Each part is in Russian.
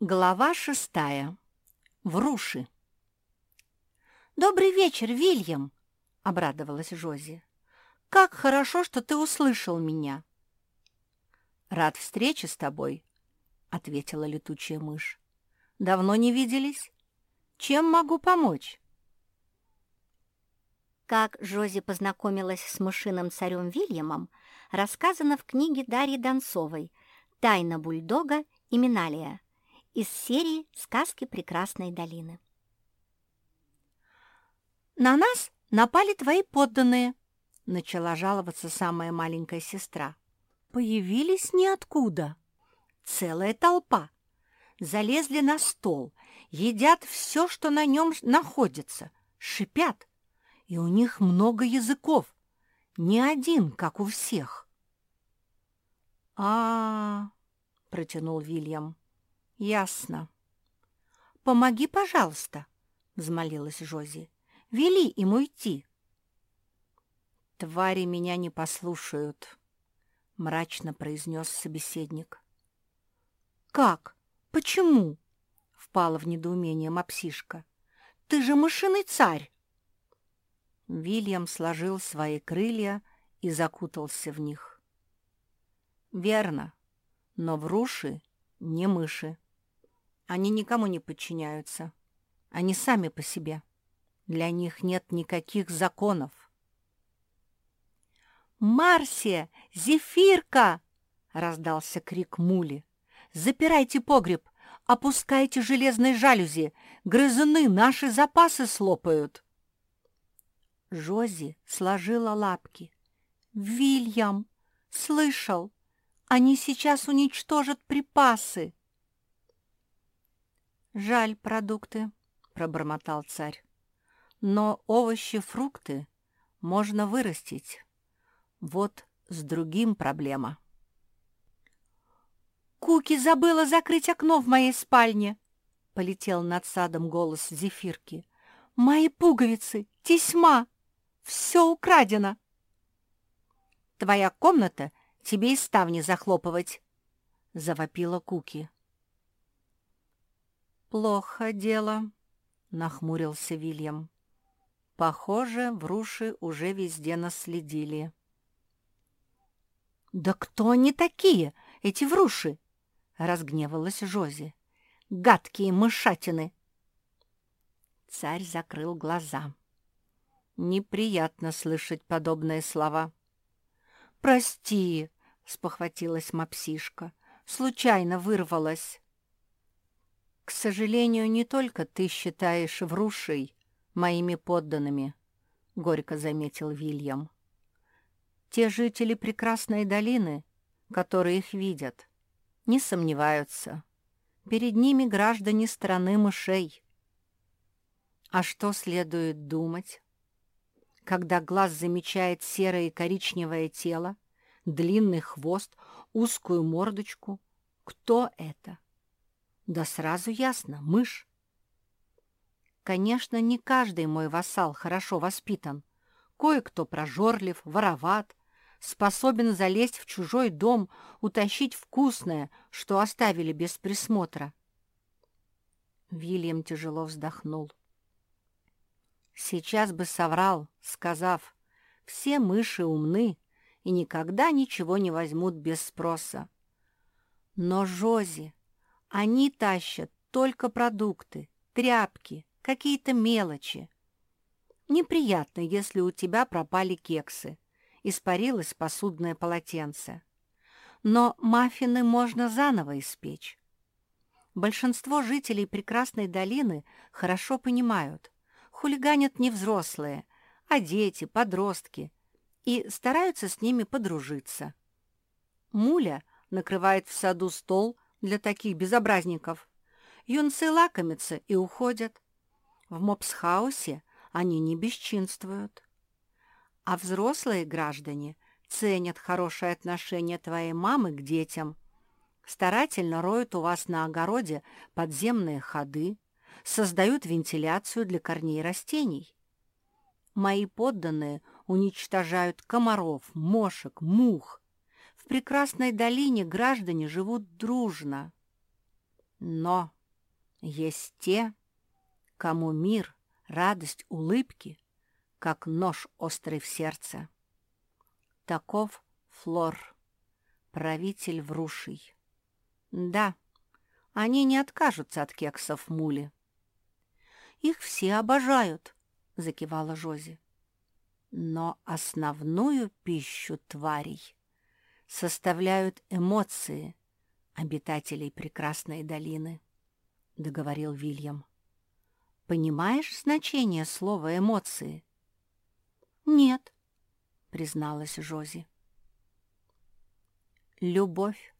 Глава шестая. Вруши. «Добрый вечер, Вильям!» — обрадовалась Жози. «Как хорошо, что ты услышал меня!» «Рад встрече с тобой», — ответила летучая мышь. «Давно не виделись? Чем могу помочь?» Как Жози познакомилась с мышиным царем Вильямом, рассказано в книге Дарьи Донцовой «Тайна бульдога и Миналия» из серии «Сказки прекрасной долины». «На нас напали твои подданные», — начала жаловаться самая маленькая сестра. «Появились ниоткуда. Целая толпа. Залезли на стол, едят все, что на нем находится, шипят. И у них много языков, не один, как у всех». «А-а-а», протянул Вильям. «Ясно». «Помоги, пожалуйста», — взмолилась Жози. «Вели им уйти». «Твари меня не послушают», — мрачно произнес собеседник. «Как? Почему?» — впала в недоумение мапсишка. «Ты же мышиный царь!» Вильям сложил свои крылья и закутался в них. «Верно, но вруши не мыши. Они никому не подчиняются. Они сами по себе. Для них нет никаких законов. «Марсия! Зефирка!» — раздался крик Мули. «Запирайте погреб! Опускайте железные жалюзи! Грызуны наши запасы слопают!» Жози сложила лапки. «Вильям! Слышал! Они сейчас уничтожат припасы!» «Жаль продукты», — пробормотал царь. «Но овощи, фрукты можно вырастить. Вот с другим проблема». «Куки забыла закрыть окно в моей спальне!» — полетел над садом голос Зефирки. «Мои пуговицы, тесьма, все украдено!» «Твоя комната тебе и ставни захлопывать!» — завопила Куки. «Плохо дело», — нахмурился Вильям. «Похоже, вруши уже везде наследили». «Да кто они такие, эти вруши?» — разгневалась Жози. «Гадкие мышатины!» Царь закрыл глаза. Неприятно слышать подобные слова. «Прости», — спохватилась мапсишка, — «случайно вырвалась». «К сожалению, не только ты считаешь врушей моими подданными», — горько заметил Вильям. «Те жители прекрасной долины, которые их видят, не сомневаются. Перед ними граждане страны мышей. А что следует думать? Когда глаз замечает серое и коричневое тело, длинный хвост, узкую мордочку, кто это? Да сразу ясно, мышь. Конечно, не каждый мой вассал хорошо воспитан. Кое-кто прожорлив, вороват, способен залезть в чужой дом, утащить вкусное, что оставили без присмотра. Вильям тяжело вздохнул. Сейчас бы соврал, сказав, все мыши умны и никогда ничего не возьмут без спроса. Но Жози, они тащат только продукты, тряпки, какие-то мелочи. Неприятно, если у тебя пропали кексы, испарилось посудное полотенце. Но маффины можно заново испечь. Большинство жителей прекрасной долины хорошо понимают, хулиганят не взрослые, а дети, подростки, и стараются с ними подружиться. Муля накрывает в саду стол для таких безобразников. Юнцы лакомятся и уходят. В мопсхаусе они не бесчинствуют. А взрослые граждане ценят хорошее отношение твоей мамы к детям, старательно роют у вас на огороде подземные ходы, создают вентиляцию для корней растений. Мои подданные уничтожают комаров, мошек, мух – прекрасной долине граждане живут дружно. Но есть те, кому мир, радость, улыбки, как нож острый в сердце. Таков Флор, правитель вруший. Да, они не откажутся от кексов мули. «Их все обожают», — закивала Жози. «Но основную пищу тварей составляют эмоции обитателей прекрасной долины», — договорил Вильям. «Понимаешь значение слова «эмоции»?» «Нет», — призналась Жози. Любовь,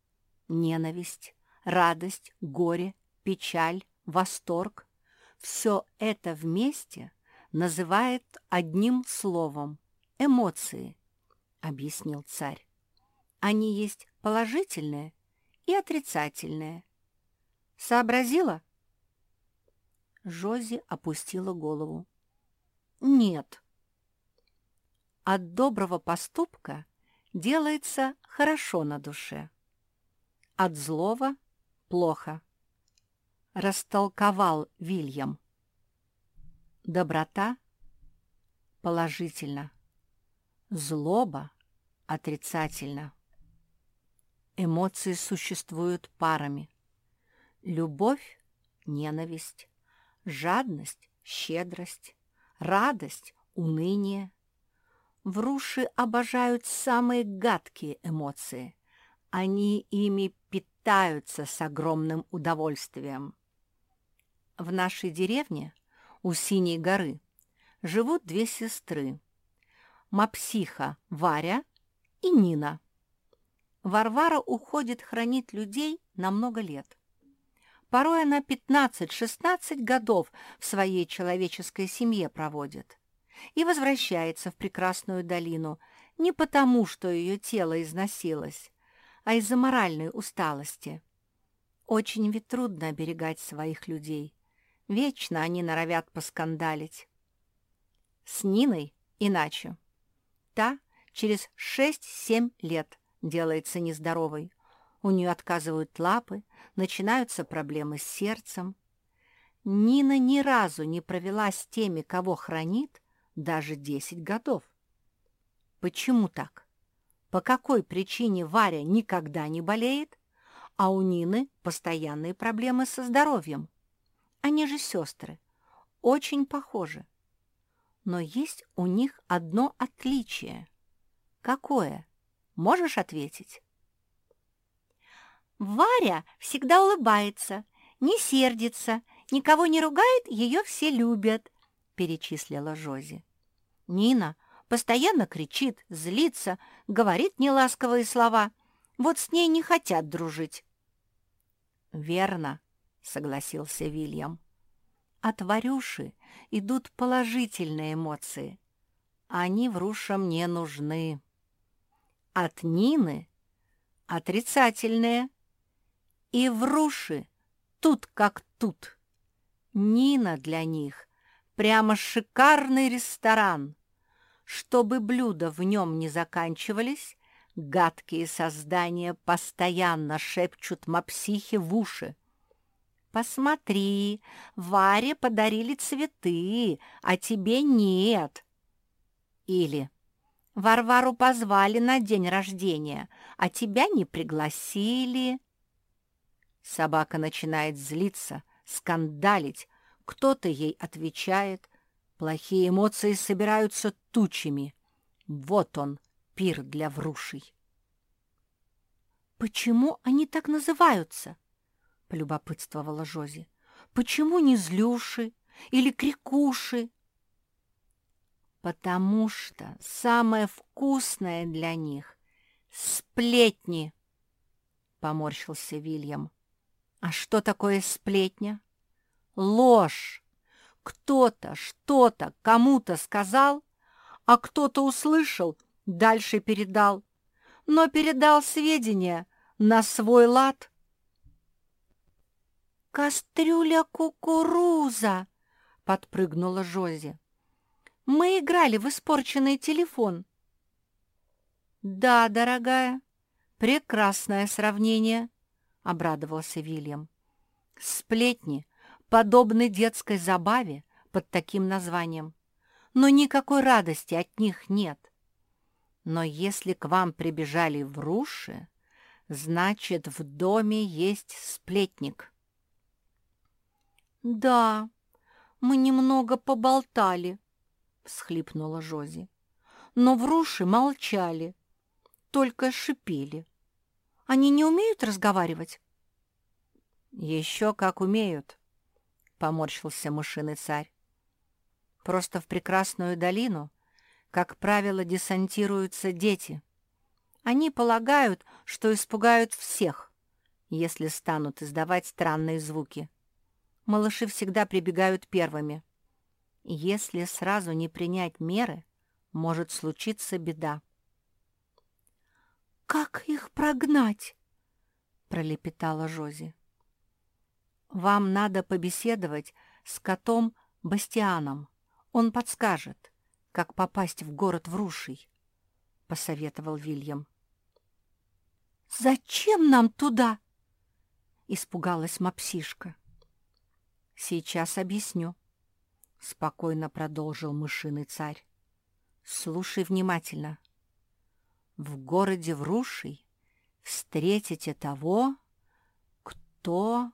ненависть, радость, горе, печаль, восторг — все это вместе называет одним словом — эмоции, — объяснил царь. Они есть положительные и отрицательные. Сообразила? Жози опустила голову. Нет. От доброго поступка делается хорошо на душе. От злого — плохо. Растолковал Вильям. Доброта — положительно. Злоба — отрицательно. Эмоции существуют парами. Любовь — ненависть, жадность — щедрость, радость — уныние, Вруши обожают самые гадкие эмоции. Они ими питаются с огромным удовольствием. В нашей деревне у Синей горы живут две сестры – Мапсиха Варя и Нина. Варвара уходит хранить людей на много лет. Порой она 15-16 годов в своей человеческой семье проводит и возвращается в прекрасную долину не потому, что ее тело износилось, а из-за моральной усталости. Очень ведь трудно оберегать своих людей. Вечно они норовят поскандалить. С Ниной иначе. Та через 6-7 лет делается нездоровой. У нее отказывают лапы, начинаются проблемы с сердцем. Нина ни разу не провела с теми, кого хранит, даже 10 годов. Почему так? По какой причине Варя никогда не болеет, а у Нины постоянные проблемы со здоровьем? Они же сестры, очень похожи. Но есть у них одно отличие. Какое? Можешь ответить? Варя всегда улыбается, не сердится, никого не ругает, ее все любят, перечислила Жози. Нина постоянно кричит, злится, говорит неласковые слова. Вот с ней не хотят дружить. «Верно», — согласился Вильям. «От Варюши идут положительные эмоции. Они врушам не нужны. От Нины — отрицательные. И вруши тут как тут. Нина для них прямо шикарный ресторан. Чтобы блюда в нем не заканчивались, гадкие создания постоянно шепчут мапсихе в уши. «Посмотри, Варе подарили цветы, а тебе нет». Или «Варвару позвали на день рождения, а тебя не пригласили». Собака начинает злиться, скандалить, кто-то ей отвечает. Плохие эмоции собираются тучами. Вот он, пир для врушей. «Почему они так называются?» — полюбопытствовала Жози. «Почему не злюши или крикуши?» «Потому что самое вкусное для них — сплетни!» — поморщился Вильям. «А что такое сплетня?» Ложь! Кто-то что-то кому-то сказал, а кто-то услышал, дальше передал, но передал сведения на свой лад. «Кастрюля кукуруза!» — подпрыгнула Жози. «Мы играли в испорченный телефон». «Да, дорогая, прекрасное сравнение», — обрадовался Вильям. Сплетни подобны детской забаве под таким названием, но никакой радости от них нет. Но если к вам прибежали вруши, значит, в доме есть сплетник. «Да, мы немного поболтали», — всхлипнула Жози. «Но вруши молчали, только шипели. Они не умеют разговаривать?» «Еще как умеют», — поморщился мышиный царь. «Просто в прекрасную долину, как правило, десантируются дети. Они полагают, что испугают всех, если станут издавать странные звуки. Малыши всегда прибегают первыми. Если сразу не принять меры, может случиться беда. «Как их прогнать?» — пролепетала Жози. «Вам надо побеседовать с котом Бастианом. Он подскажет, как попасть в город Вруший», — посоветовал Вильям. «Зачем нам туда?» — испугалась Мапсишка. «Сейчас объясню», — спокойно продолжил мышиный царь. «Слушай внимательно. В городе Вруший встретите того, кто